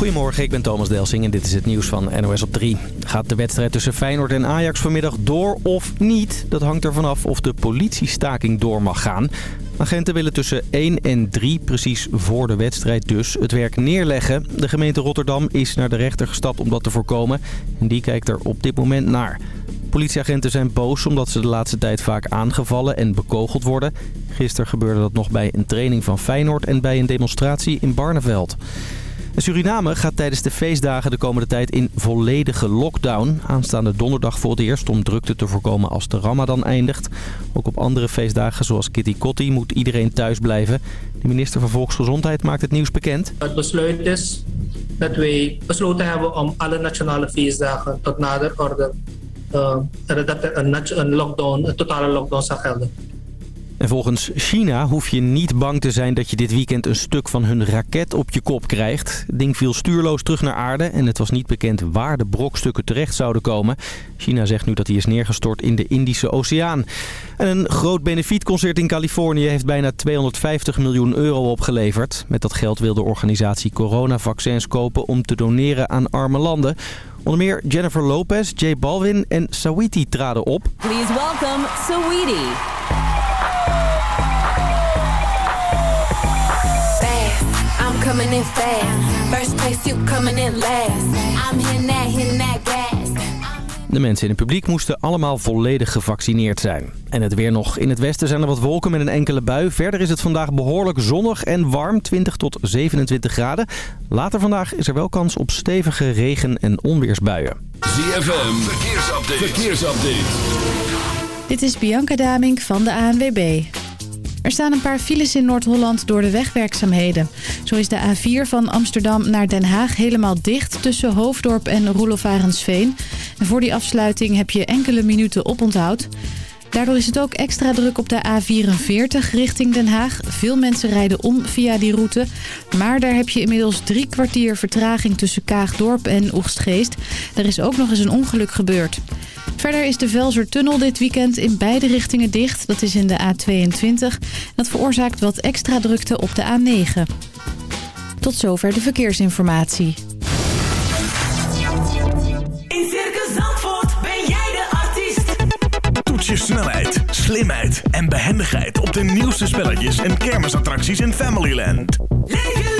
Goedemorgen, ik ben Thomas Delsing en dit is het nieuws van NOS op 3. Gaat de wedstrijd tussen Feyenoord en Ajax vanmiddag door of niet? Dat hangt ervan af of de politiestaking door mag gaan. Agenten willen tussen 1 en 3, precies voor de wedstrijd dus, het werk neerleggen. De gemeente Rotterdam is naar de rechter gestapt om dat te voorkomen. En die kijkt er op dit moment naar. Politieagenten zijn boos omdat ze de laatste tijd vaak aangevallen en bekogeld worden. Gisteren gebeurde dat nog bij een training van Feyenoord en bij een demonstratie in Barneveld. Suriname gaat tijdens de feestdagen de komende tijd in volledige lockdown. Aanstaande donderdag voor het eerst om drukte te voorkomen als de ramadan eindigt. Ook op andere feestdagen zoals Kitty Kotti moet iedereen thuis blijven. De minister van Volksgezondheid maakt het nieuws bekend. Het besluit is dat wij besloten hebben om alle nationale feestdagen tot nader orde... Uh, dat er een, een, lockdown, een totale lockdown zal gelden. En volgens China hoef je niet bang te zijn dat je dit weekend een stuk van hun raket op je kop krijgt. Het ding viel stuurloos terug naar aarde en het was niet bekend waar de brokstukken terecht zouden komen. China zegt nu dat hij is neergestort in de Indische Oceaan. En een groot benefietconcert in Californië heeft bijna 250 miljoen euro opgeleverd. Met dat geld wil de organisatie coronavaccins kopen om te doneren aan arme landen. Onder meer Jennifer Lopez, J Balvin en Sawiti traden op. Please welcome Sawiti. Coming in fast. First place, you coming in last. I'm hitting that, hitting that gas. De mensen in het publiek moesten allemaal volledig gevaccineerd zijn. En het weer nog. In het westen zijn er wat wolken met een enkele bui. Verder is het vandaag behoorlijk zonnig en warm, 20 tot 27 graden. Later vandaag is er wel kans op stevige regen- en onweersbuien. ZFM, verkeersupdate. verkeersupdate. Dit is Bianca Damink van de ANWB. Er staan een paar files in Noord-Holland door de wegwerkzaamheden. Zo is de A4 van Amsterdam naar Den Haag helemaal dicht tussen Hoofddorp en Roelofarensveen. En voor die afsluiting heb je enkele minuten oponthoud. Daardoor is het ook extra druk op de A44 richting Den Haag. Veel mensen rijden om via die route. Maar daar heb je inmiddels drie kwartier vertraging tussen Kaagdorp en Oegstgeest. Er is ook nog eens een ongeluk gebeurd. Verder is de Velsertunnel dit weekend in beide richtingen dicht. Dat is in de A22. Dat veroorzaakt wat extra drukte op de A9. Tot zover de verkeersinformatie. In Circus Zandvoort ben jij de artiest. Toets je snelheid, slimheid en behendigheid op de nieuwste spelletjes en kermisattracties in Familyland. Leef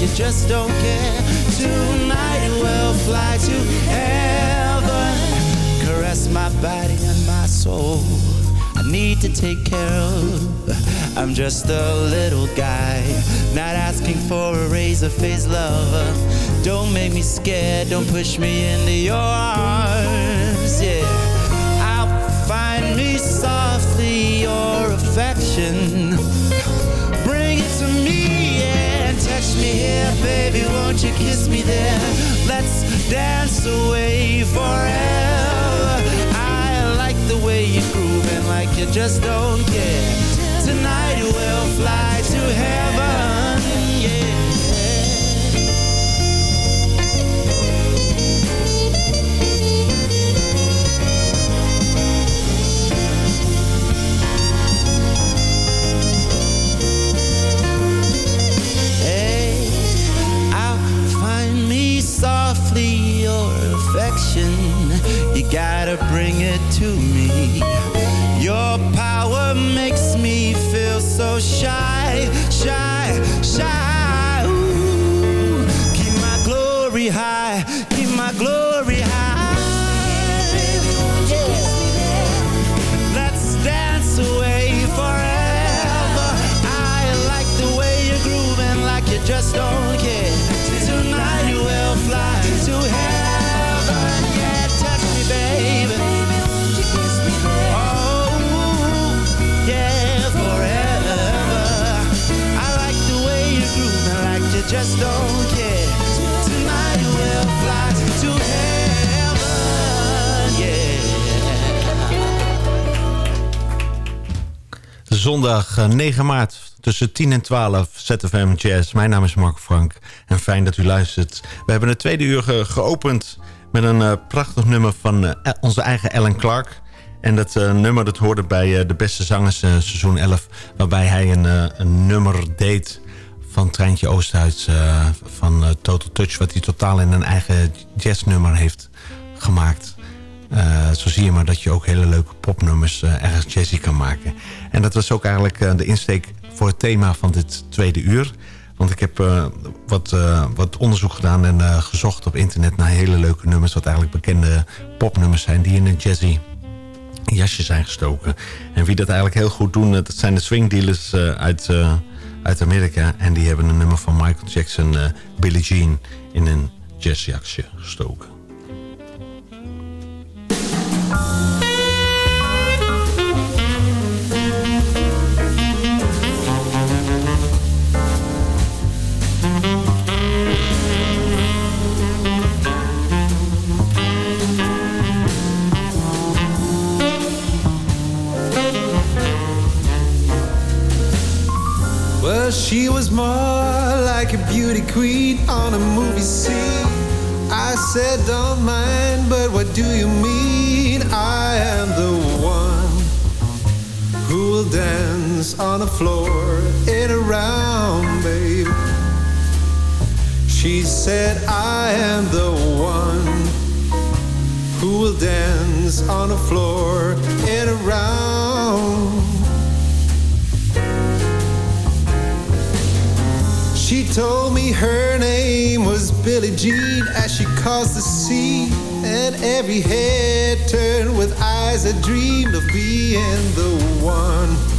you just don't care. Tonight we'll fly to heaven. Caress my body and my soul. I need to take care of. I'm just a little guy, not asking for a razor face lover. Don't make me scared, don't push me into your arms, yeah. I'll find me softly your affection. Baby, won't you kiss me there? Let's dance away forever. I like the way you're grooving like you just don't care. Tonight we'll fly to heaven, You gotta bring it to me. Your power makes me feel so shy, Zondag eh, 9 maart tussen 10 en 12 ZFM Jazz. Mijn naam is Mark Frank en fijn dat u luistert. We hebben het tweede uur ge- geopend met een eh, prachtig nummer van eh, onze eigen Alan Clark. En dat eh, nummer dat hoorde bij eh, de beste zangers eh, seizoen 11... waarbij hij een, eh, een nummer deed van Treintje Oosterhuis eh, van eh, Total Touch... wat hij totaal in een eigen jazznummer heeft gemaakt... Eh, zo zie je maar dat je ook hele leuke popnummers eh, ergens jazzy kan maken. En dat was ook eigenlijk eh, de insteek voor het thema van dit tweede uur. Want ik heb wat, wat onderzoek gedaan en gezocht op internet naar hele leuke nummers. Wat eigenlijk bekende popnummers zijn die in een jazzy jasje zijn gestoken. En wie dat eigenlijk heel goed doen, dat zijn de swing dealers eh, uit, uit Amerika. En die hebben een nummer van Michael Jackson, Billie Jean, in een jazzjasje gestoken. Well, she was more like a beauty queen on a movie scene. I said, don't mind, but what do you mean? Dance on the floor in a round, baby. She said, I am the one who will dance on the floor in a round. She told me her name was Billie Jean as she caused the scene. And every head turned with eyes that dreamed of being the one.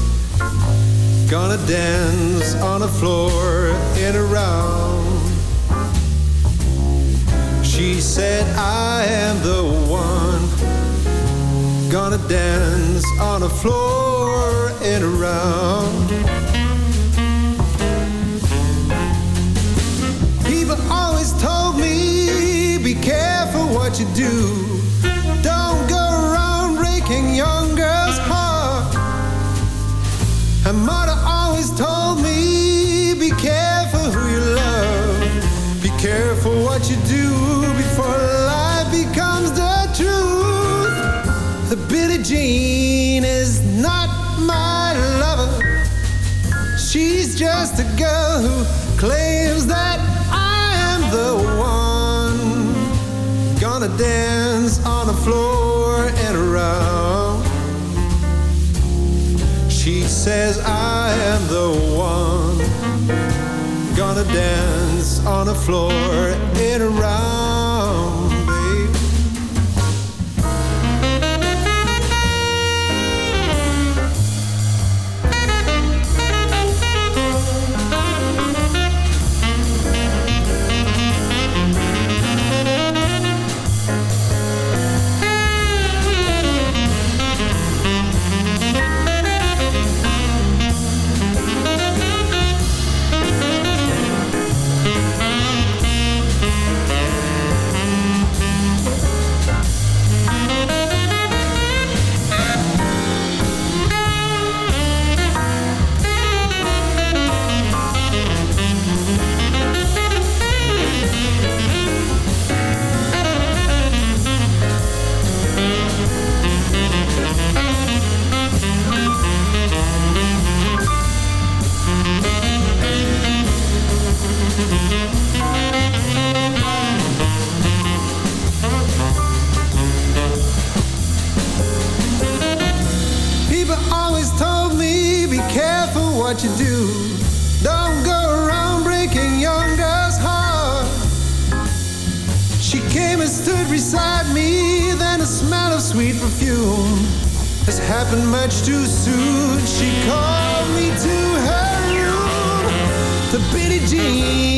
Gonna dance on the floor in a round. She said, I am the one. Gonna dance on the floor in a round. People always told me, be careful what you do. Don't go around breaking young girls' heart. And mother always told me, be careful who you love. Be careful what you do before life becomes the truth. The Billie Jean is not my lover. She's just a girl who claims that I am the one. Gonna dance on the floor and around. She says I am the one. Gonna dance on the floor in a around, you do. Don't go around breaking young girls' heart. She came and stood beside me, then a smell of sweet perfume has happened much too soon. She called me to her room. The Billie Jean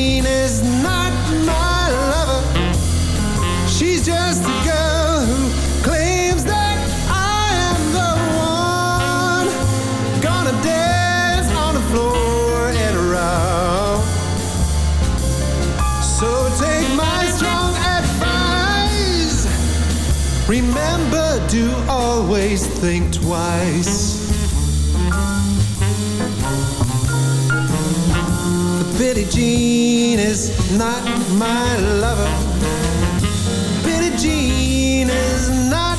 always think twice. The Billie Jean is not my lover. Billie Jean is not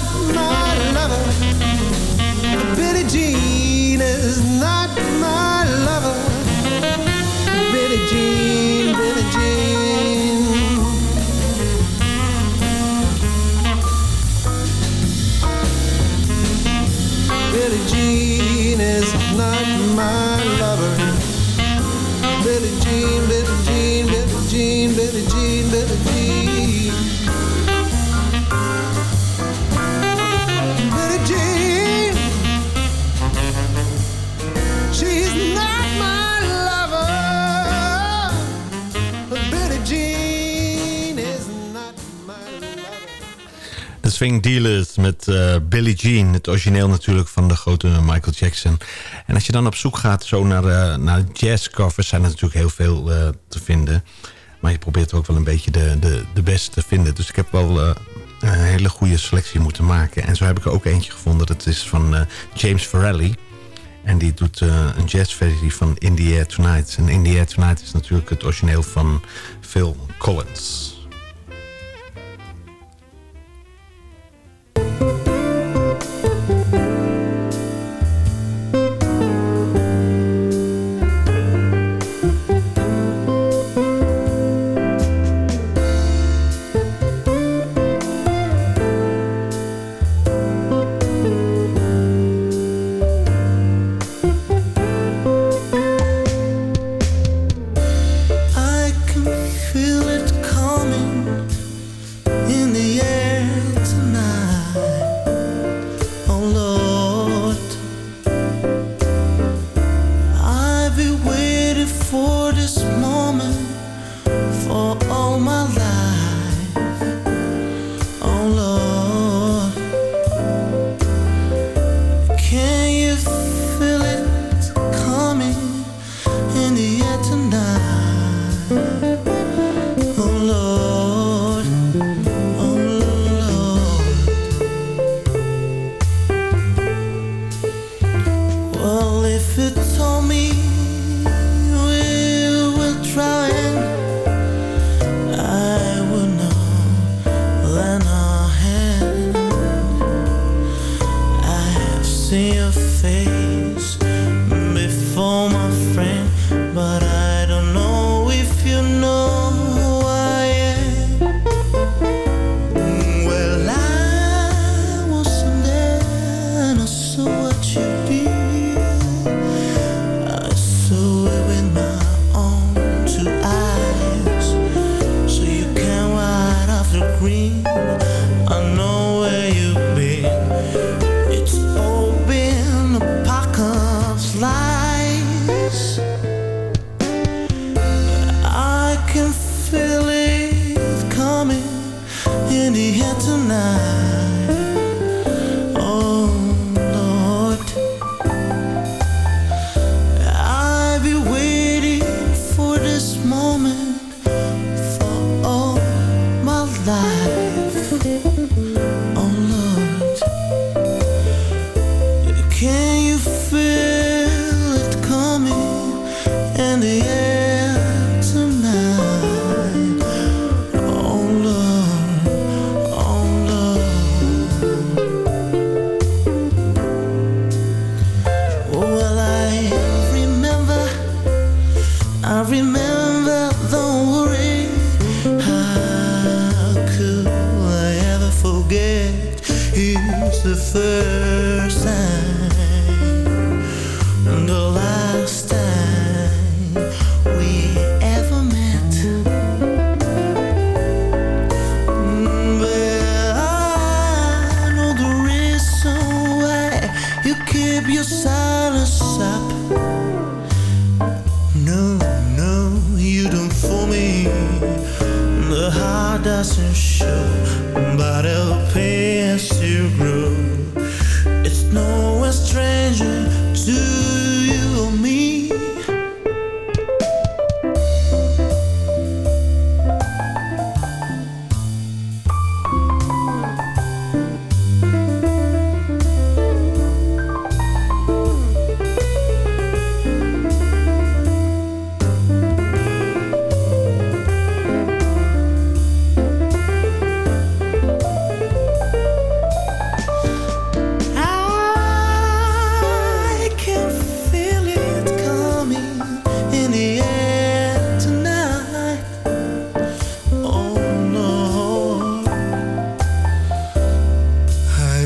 Swing Dealers met eh, Billie Jean. Het origineel natuurlijk van de grote Michael Jackson. En als je dan op zoek gaat zo naar, eh, naar jazzcovers... zijn er natuurlijk heel veel eh, te vinden. Maar je probeert ook wel een beetje de, de, de beste te vinden. Dus ik heb wel een hele goede selectie moeten maken. En zo heb ik er ook eentje gevonden. Dat is van James Farrelly. En die doet een jazzversie van In the Air Tonight. En In the Air Tonight is natuurlijk het origineel van Phil Collins.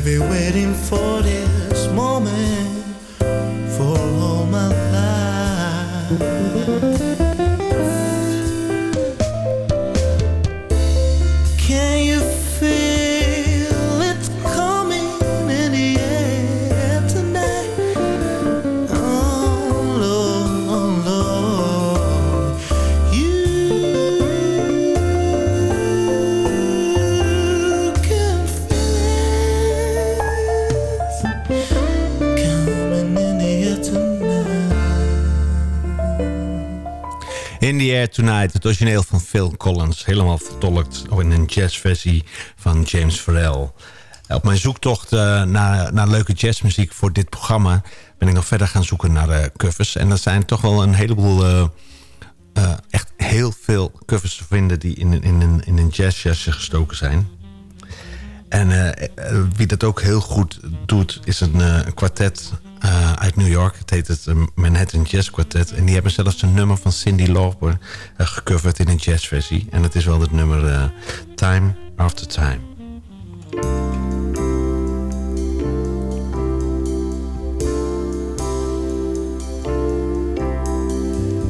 Been waiting for this moment for all my life. Tonight, het origineel van Phil Collins. Helemaal vertolkt in een jazzversie van James Farrell. Op mijn zoektocht eh, naar, naar leuke jazzmuziek voor dit programma... ben ik nog verder gaan zoeken naar eh, covers. En er zijn toch wel een heleboel... eh, echt heel veel covers te vinden... die in, in, in, in een jazzjasje gestoken zijn. En wie dat ook heel goed doet... is een kwartet eh, uit New York. Het heet het eh, Manhattan Jazz Quartet. En die hebben zelfs een nummer van Cindy Lauper eh, gecoverd in een jazzversie. En dat is wel het nummer Time After Time.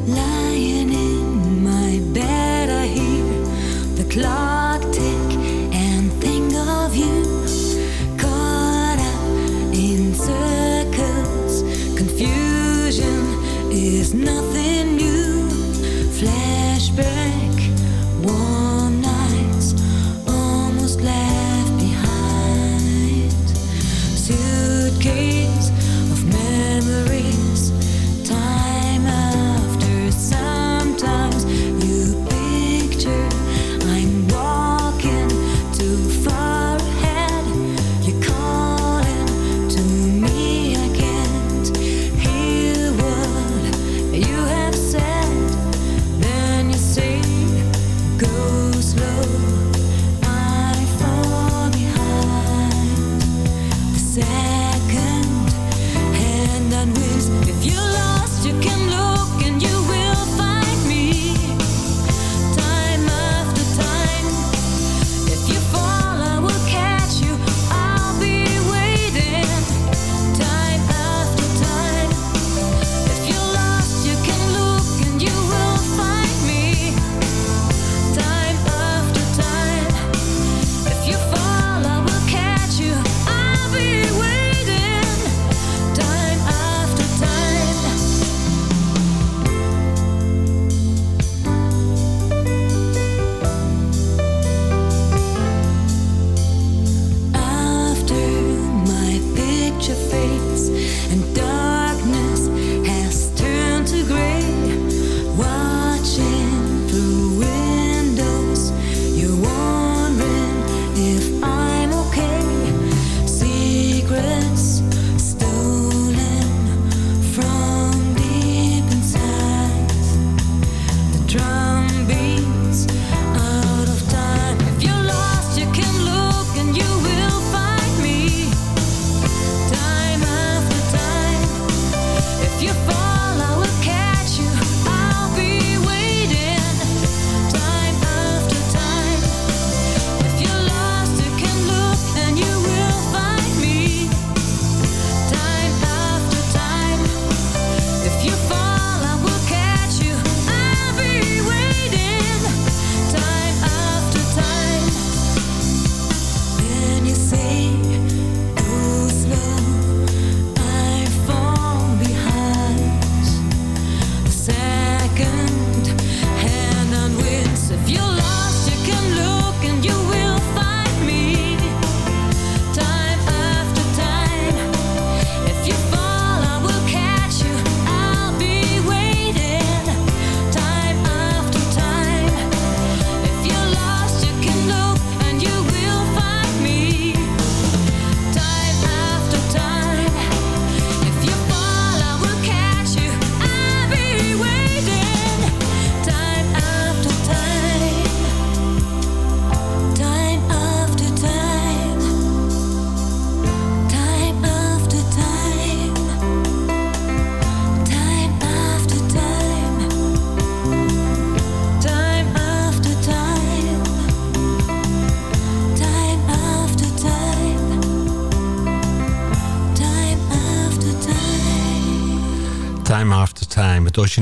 Lying in my bed, I hear the clock There's nothing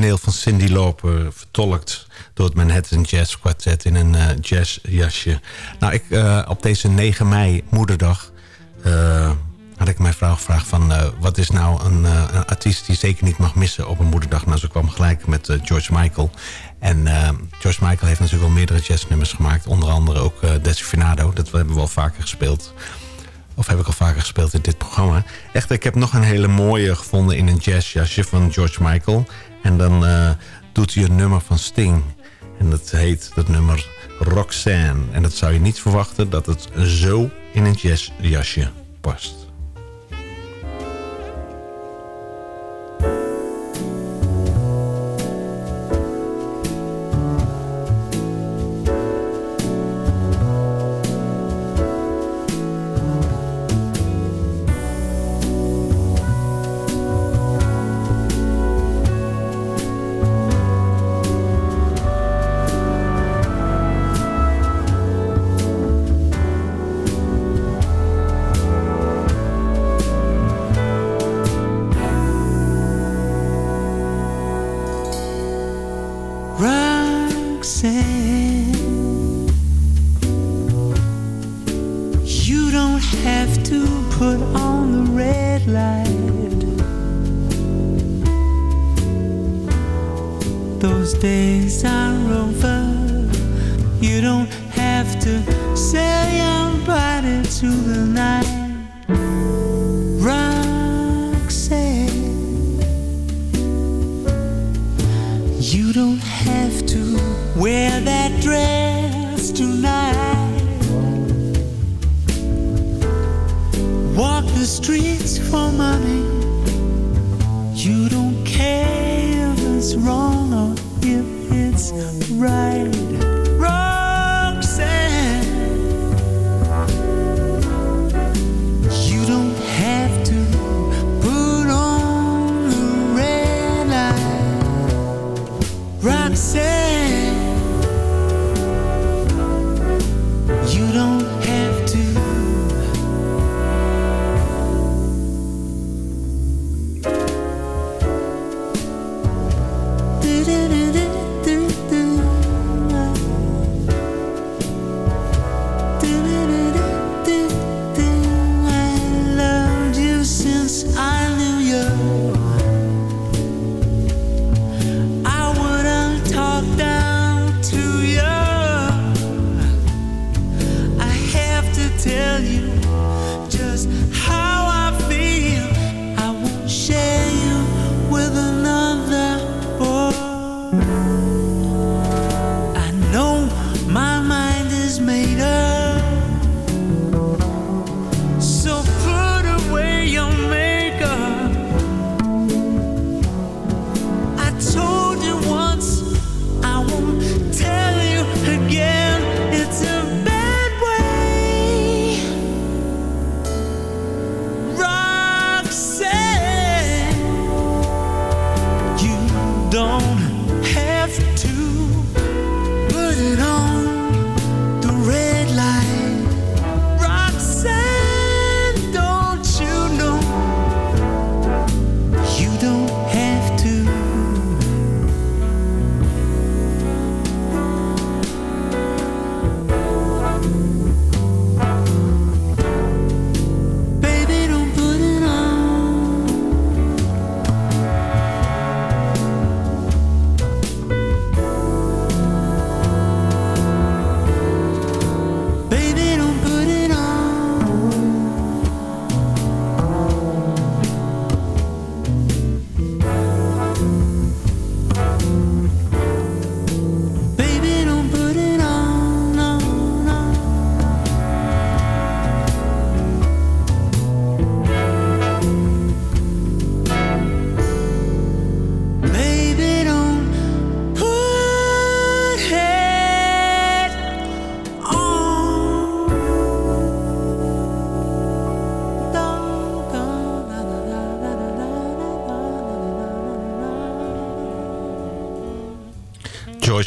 van Cindy Lauper. Vertolkt door het Manhattan Jazz Quartet in een eh, jazzjasje. Nou, ik, eh, op deze 9 mei, moederdag... eh, had ik mijn vrouw gevraagd van... wat is nou een, een artiest die zeker niet mag missen op een moederdag? Nou, ze kwam gelijk met George Michael. En George Michael heeft natuurlijk al meerdere jazznummers gemaakt. Onder andere ook Desifinado. Dat hebben we al vaker gespeeld. Of heb ik al vaker gespeeld in dit programma. Echt, ik heb nog een hele mooie gevonden in een jazzjasje van George Michael. En dan eh, doet hij een nummer van Sting. En dat heet dat nummer Roxanne. En dat zou je niet verwachten dat het zo in een jazzjasje past.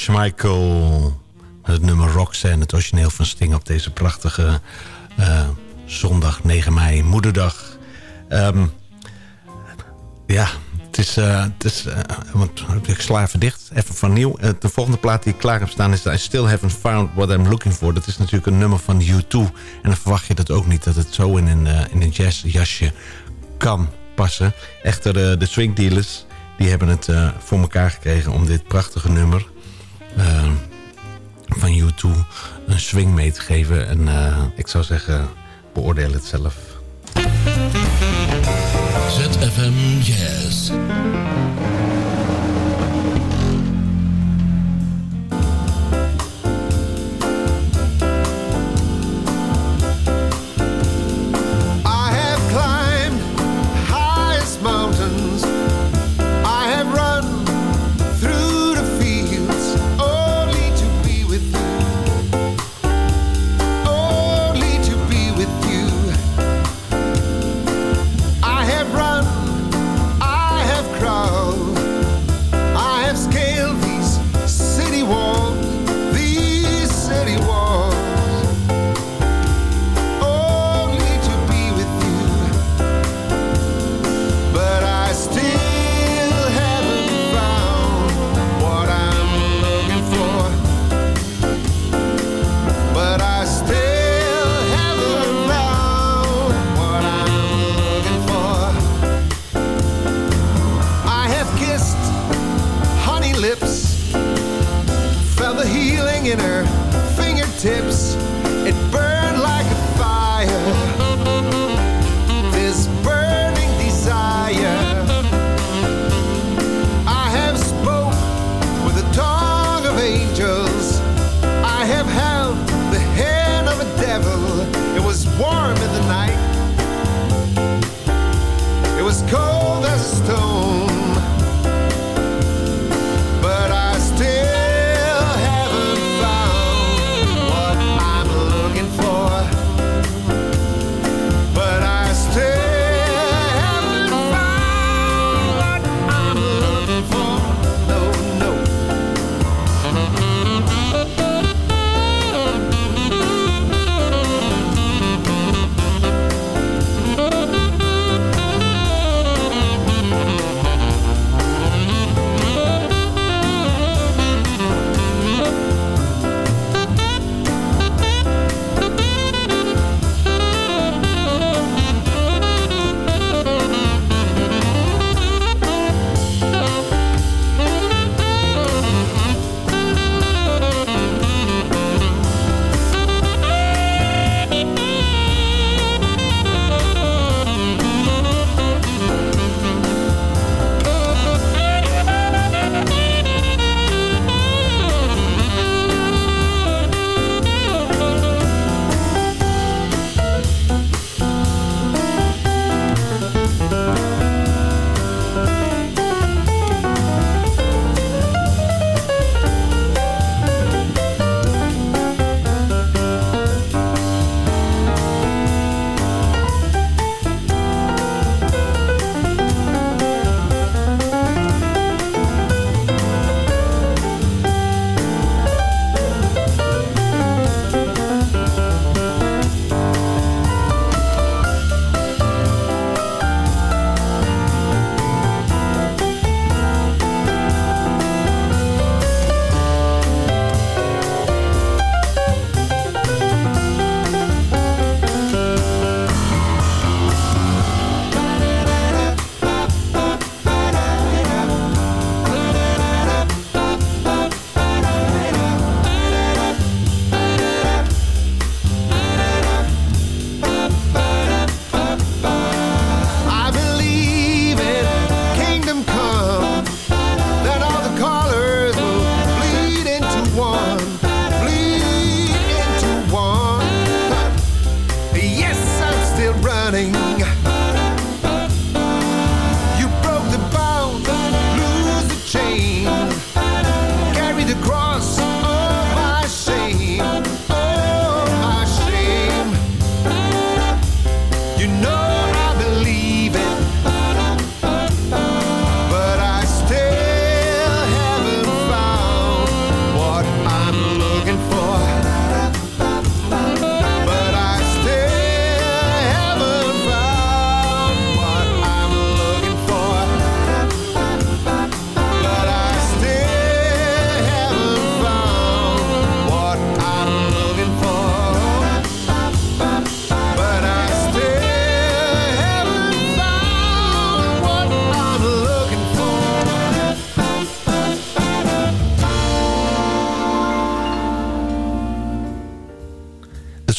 Michael het nummer Roxanne, het origineel van Sting op deze prachtige eh, zondag 9 mei, moederdag. Ehm, ja, het is, eh, het is eh, want ik sla even dicht, even van nieuw. De volgende plaat die ik klaar heb staan is I Still Haven't Found What I'm Looking For. Dat is natuurlijk een nummer van U2. En dan verwacht je dat ook niet, dat het zo in een, in een jazzjasje kan passen. Echter, de swing dealers, die hebben het voor elkaar gekregen om dit prachtige nummer eh, van U2 een swing mee te geven. En eh, ik zou zeggen, beoordeel het zelf. ZFM Jazz. I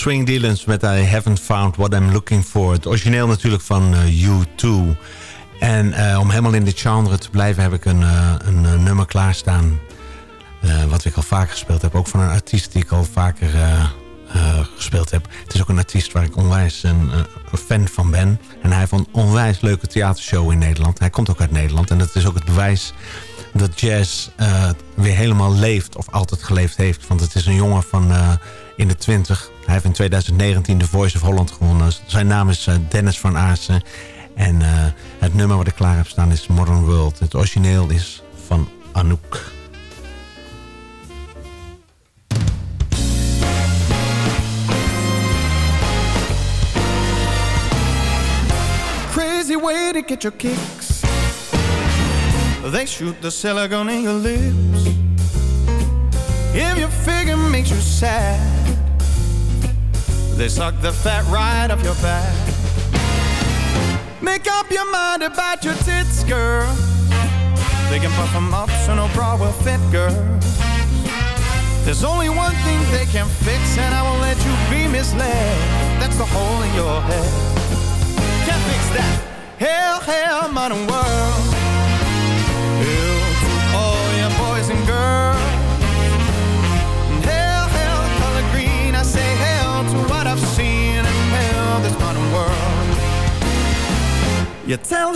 Swing Dealers met I Haven't Found What I'm Looking For. Het origineel natuurlijk van eh, U2. En eh, om helemaal in dit genre te blijven heb ik een, eh, een nummer klaarstaan. wat ik al vaker gespeeld heb. Ook van een artiest die ik al vaker gespeeld heb. Het is ook een artiest waar ik onwijs een, fan van ben. En hij heeft een onwijs leuke theatershow in Nederland. Hij komt ook uit Nederland. En dat is ook het bewijs dat jazz weer helemaal leeft. Of altijd geleefd heeft. Want het is een jongen van in de twintig. Hij heeft in 2019 de Voice of Holland gewonnen. Zijn naam is eh, Dennis van Aarsen. En eh, het nummer wat ik klaar heb staan is Modern World. Het origineel is van Anouk. Crazy way to get your kicks. They shoot the silicone in your lips. If your figure makes you sad, they suck the fat right off your back. Make up your mind about your tits, girl. They can puff them up so no bra will fit, girl. There's only one thing they can fix, and I won't let you be misled. That's the hole in your head. Can't fix that. Hell, hell, modern world.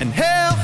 And hell,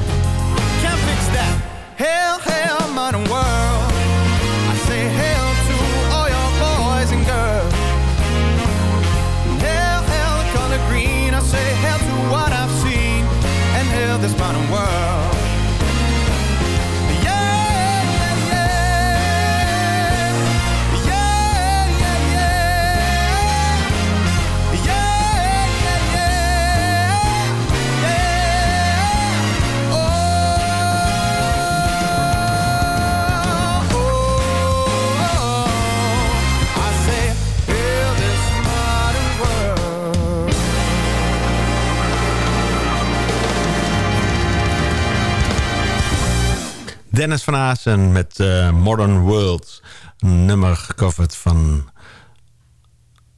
Hell, hell, modern world. I say hell to all your boys and girls. Color green. I say to what I've seen. And this modern world. Dennis van Aasen met eh, Modern World. Een nummer gecoverd van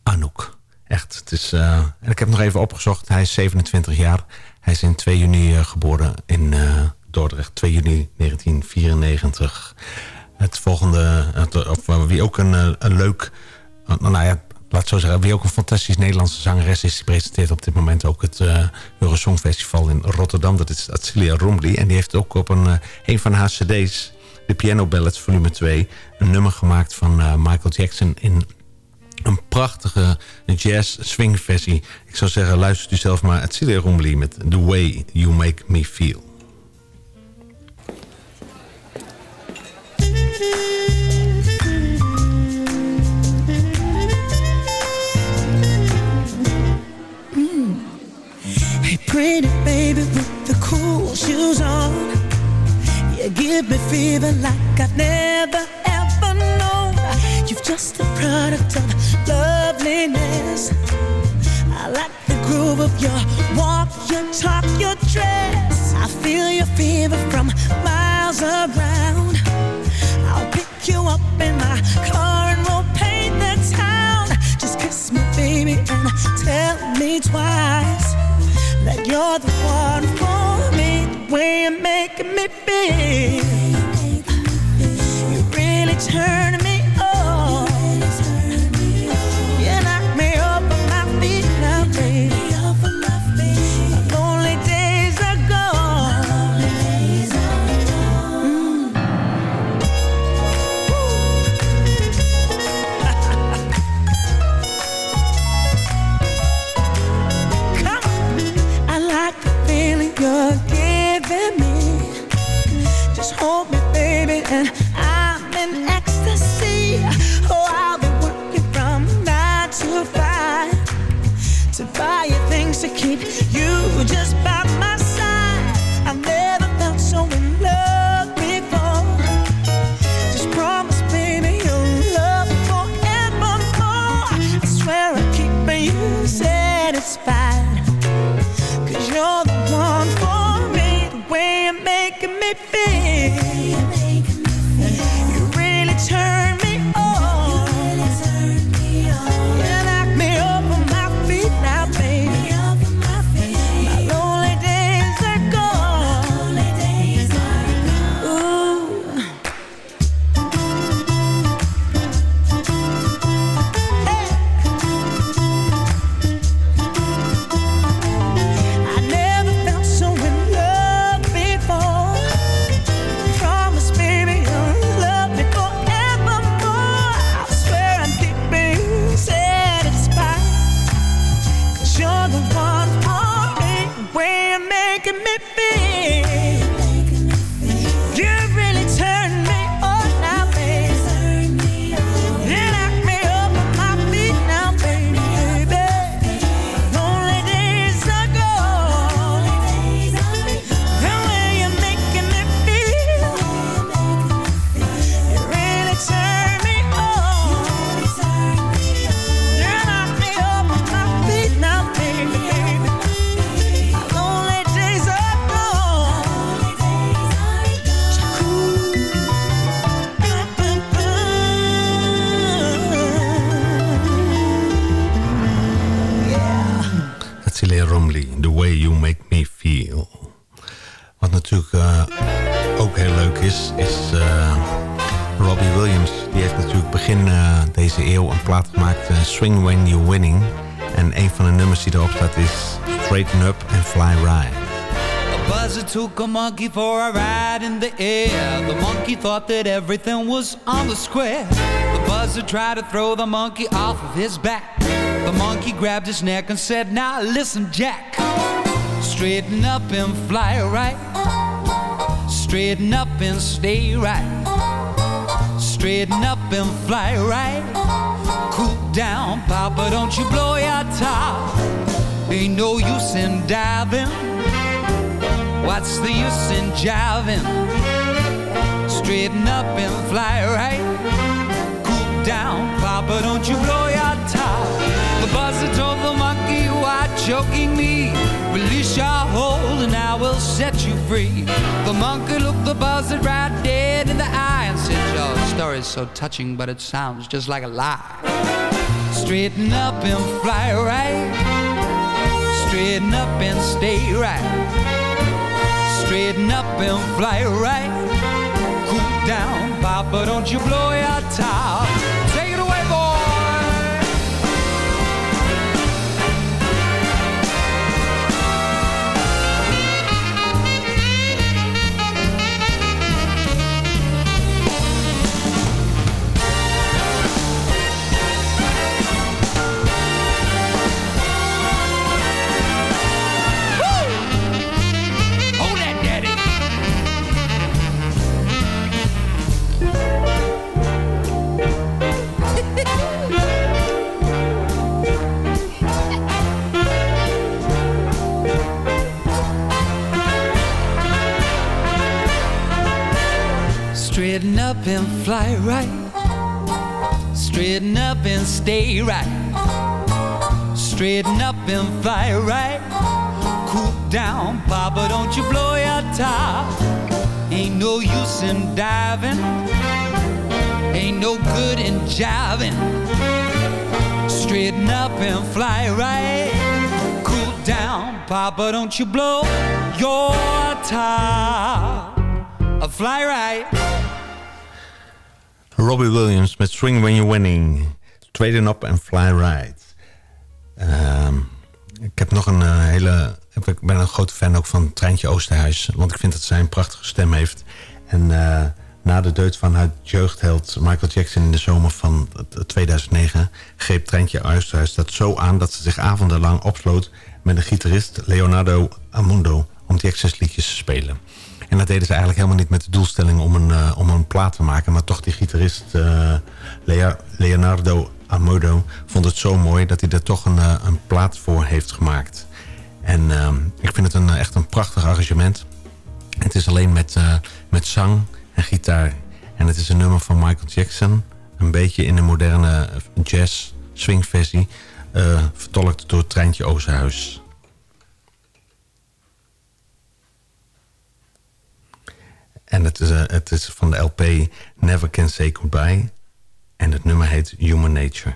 Anouk. Echt, het is... eh, ik heb nog even opgezocht. Hij is 27 jaar. Hij is in 2 juni eh, geboren in Dordrecht. 2 juni 1994. Het volgende... het- of wie ook een, een leuk... nou ja, laat zo zeggen. Wie ook een fantastisch Nederlandse zangeres is... die presenteert op dit moment ook het eh Eurosong Festival in Rotterdam. Dat is Atsilia Rombly. En die heeft ook op een, eh, een van haar cd's... de Piano Ballads volume 2... een nummer gemaakt van eh, Michael Jackson... in een prachtige jazz swing versie. Ik zou zeggen, luistert u zelf maar Atsilia Rombly... met The Way You Make Me Feel. Pretty baby with the cool shoes on. You give me fever like I've never ever known. You've just a product of loveliness. I like the groove of your walk, your talk, your dress. I feel your fever from miles around. I'll pick you up in my car you're the one for me. The way you're making me feel, you really turn making me feel. Eeuw een plaat gemaakt, eh, Swing When You're Winning. En een van de nummers die erop staat is Straighten Up and Fly Right. A buzzard took a monkey for a ride in the air. The monkey thought that everything was on the square. The buzzard tried to throw the monkey off of his back. The monkey grabbed his neck and said, Now listen, Jack. Straighten up and fly right. Straighten up and stay right. Straighten up and fly right. Cool down, Papa, don't you blow your top. Ain't no use in diving. What's the use in jiving? Straighten up and fly right. Cool down, Papa, don't you blow your top. The buzzard told the monkey, why choking me? Release your hold and I will set you free. The monkey looked the buzzard right dead story's so touching, but it sounds just like a lie. Straighten up and fly right. Straighten up and stay right. Straighten up and fly right. Cool down, Papa, don't you blow your top. Up and fly right. Straighten up and stay right. straighten up and fly right. Cool down, Papa, don't you blow your top. Ain't no use in diving, ain't no good in jiving. Straighten up and fly right. Cool down, Papa, don't you blow your top. Fly right. Robbie Williams met Swing When You're Winning. Straighten Up and Fly Right. Ehm, ik heb nog een eh, hele... Ik ben een grote fan ook van Treintje Oosterhuis. Want ik vind dat zij een prachtige stem heeft. En eh, na de dood van haar jeugdheld Michael Jackson in de zomer van 2009... greep Treintje Oosterhuis dat zo aan dat ze zich avondenlang opsloot... met de gitarist Leonardo Amundo om Jackson's liedjes te spelen. En dat deden ze eigenlijk helemaal niet met de doelstelling om een, eh, om een plaat te maken. Maar toch die gitarist eh, Lea- Leonardo Amodo vond het zo mooi... dat hij er toch een, eh, een plaat voor heeft gemaakt. En ehm, ik vind het een, echt een prachtig arrangement. Het is alleen met, met zang en gitaar. En het is een nummer van Michael Jackson. Een beetje in een moderne jazz swingversie. vertolkt door Treintje Oosterhuis. En het is, eh, het is van de LP Never Can Say Goodbye. En het nummer heet Human Nature.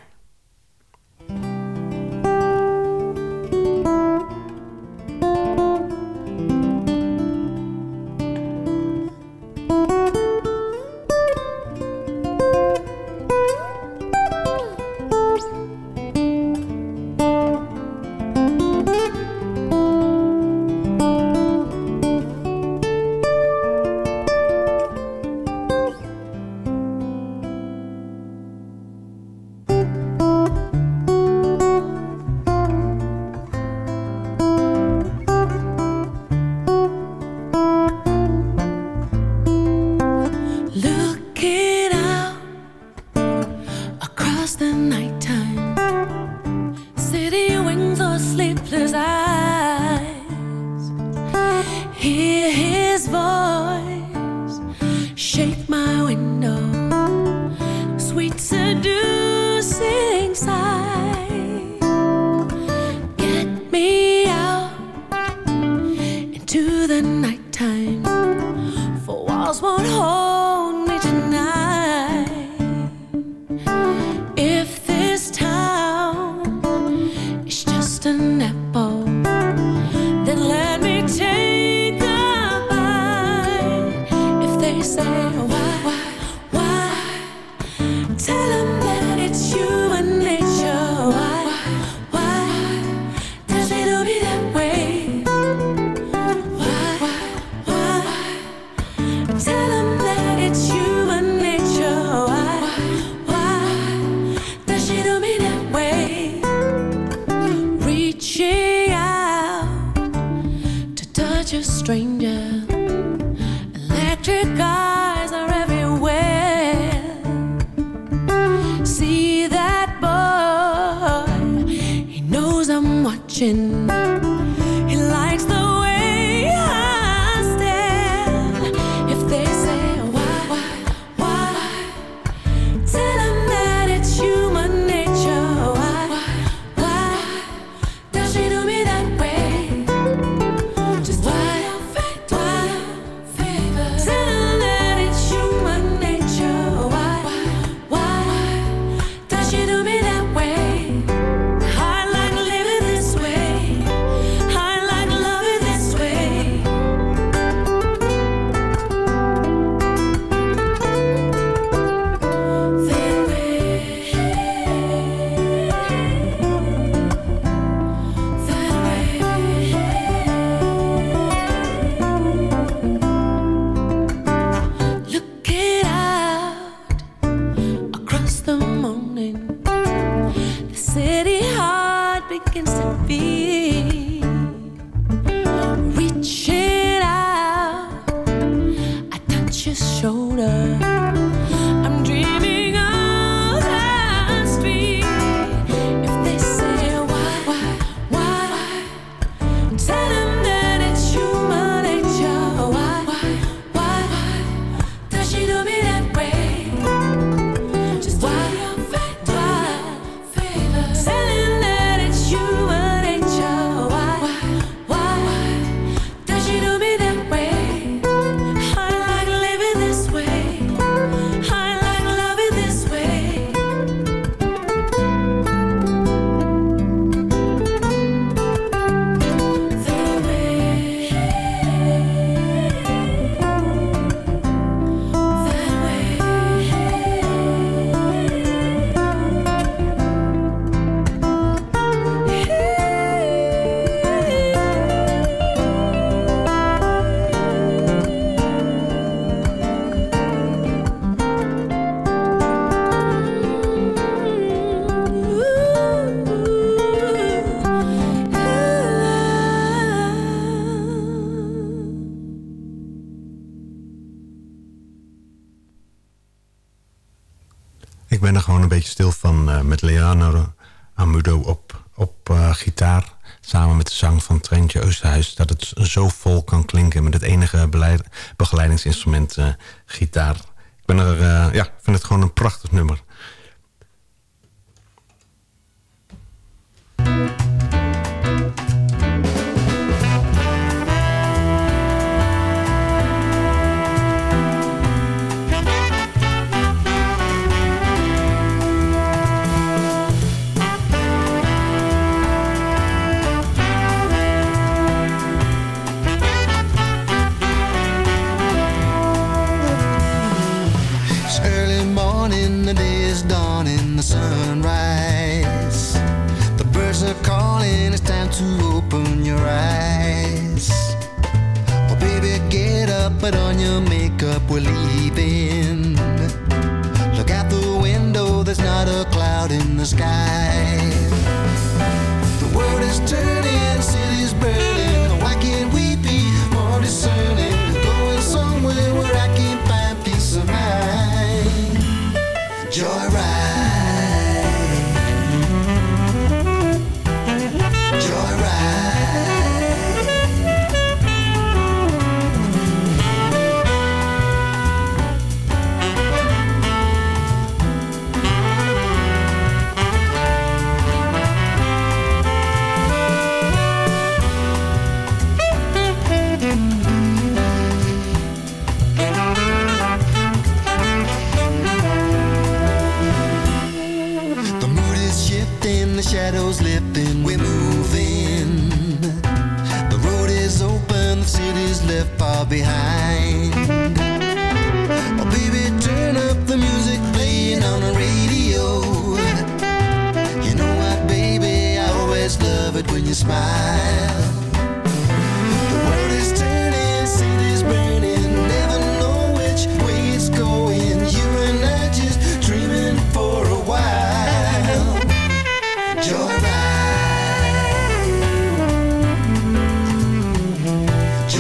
Begeleidingsinstrument eh, gitaar.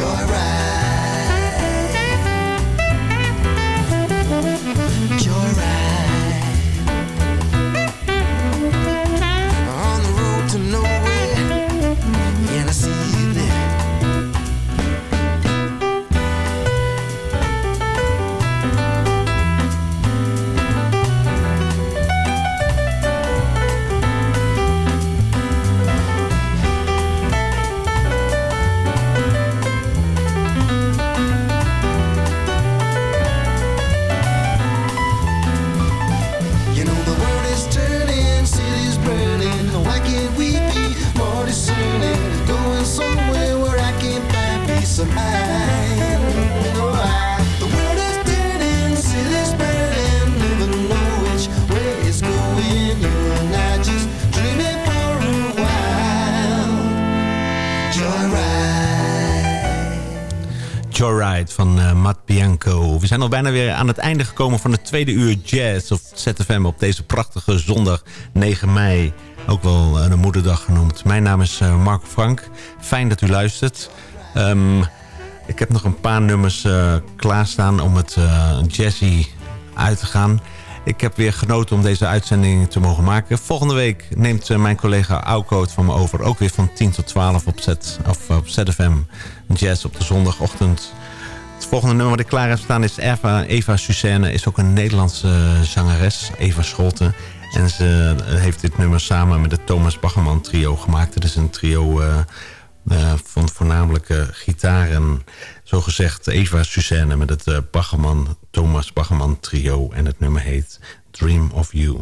Joyride. Van eh, Matt Bianco. We zijn al bijna weer aan het einde gekomen van het tweede uur jazz of ZFM op deze prachtige zondag 9 mei. Ook wel de moederdag genoemd. Mijn naam is eh, Mark Frank. Fijn dat u luistert. Ehm, ik heb nog een paar nummers eh, klaarstaan om het jazzy uit te gaan. Ik heb weer genoten om deze uitzending te mogen maken. Volgende week neemt mijn collega Auko het van me over. Ook weer van 10 tot 12 op, of op ZFM Jazz op de zondagochtend. Het volgende nummer wat ik klaar heb staan is Eva, Eva Suzanne. Is ook een Nederlandse eh, zangeres, Eva Scholten. En ze eh, heeft dit nummer samen met het Thomas Baggerman trio gemaakt. Het is een trio eh, van voornamelijk eh, gitaar en zogezegd Eva Suzanne... met het Thomas Baggerman trio. En het nummer heet Dream of You.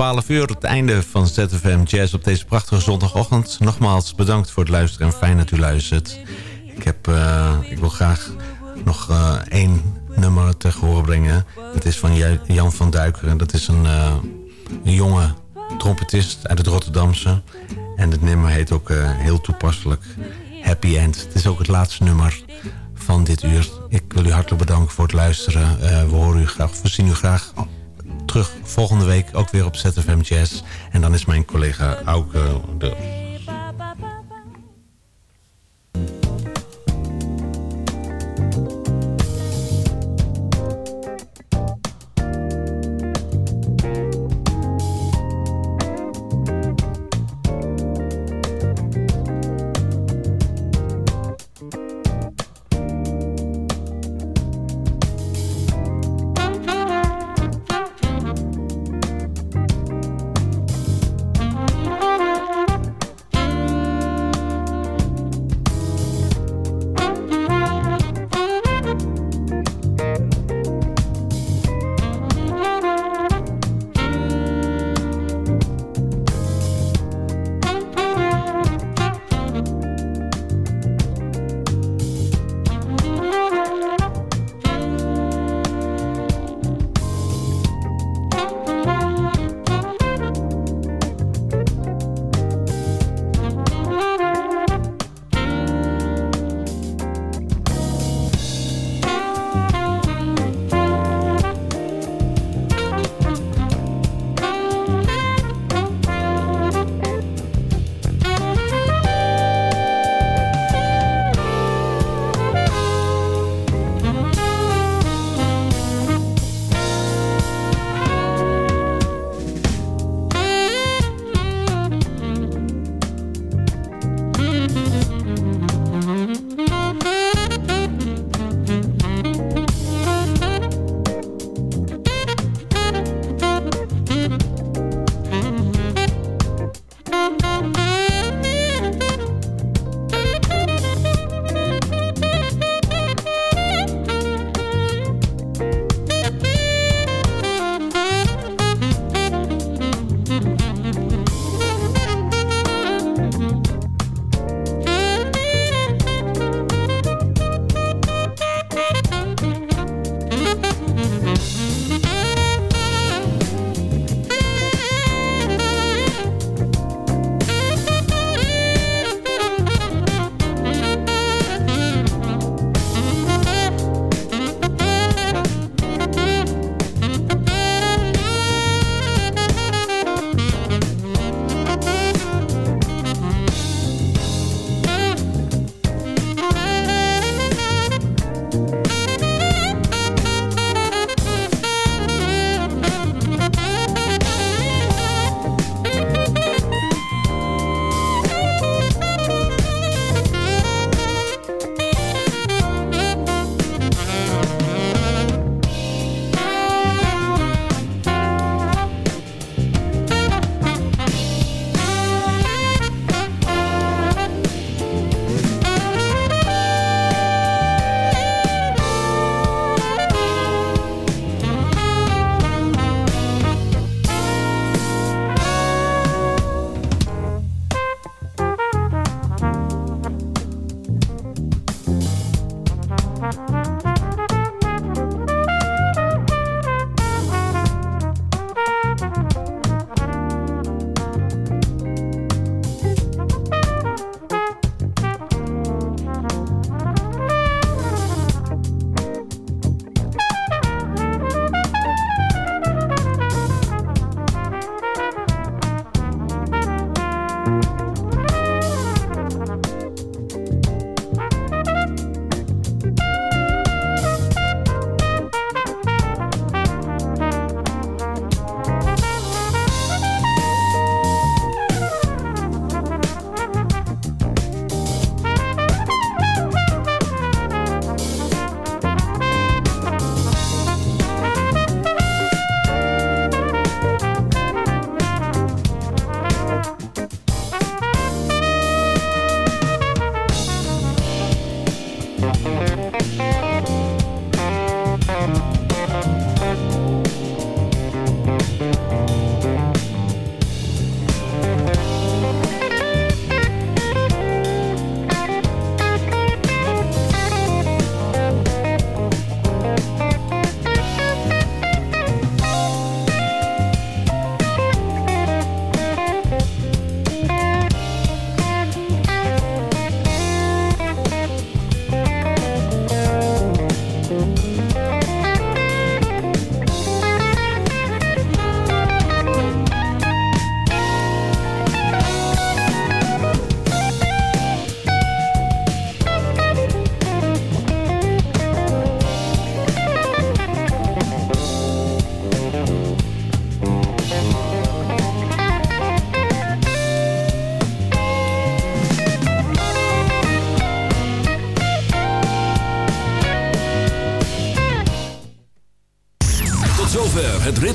12 uur, het einde van ZFM Jazz op deze prachtige zondagochtend. Nogmaals bedankt voor het luisteren en fijn dat u luistert. Ik, heb, eh, ik wil graag nog eh, één nummer tegen horen brengen. Het is van Jan van Duikeren. Dat is een, eh, een jonge trompetist uit het Rotterdamse. En het nummer heet ook heel toepasselijk Happy End. Het is ook het laatste nummer van dit uur. Ik wil u hartelijk bedanken voor het luisteren. We horen u graag, we zien u graag terug volgende week ook weer op ZFM Jazz. En dan is mijn collega Auke de